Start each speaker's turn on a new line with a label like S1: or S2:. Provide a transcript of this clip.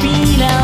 S1: feel out.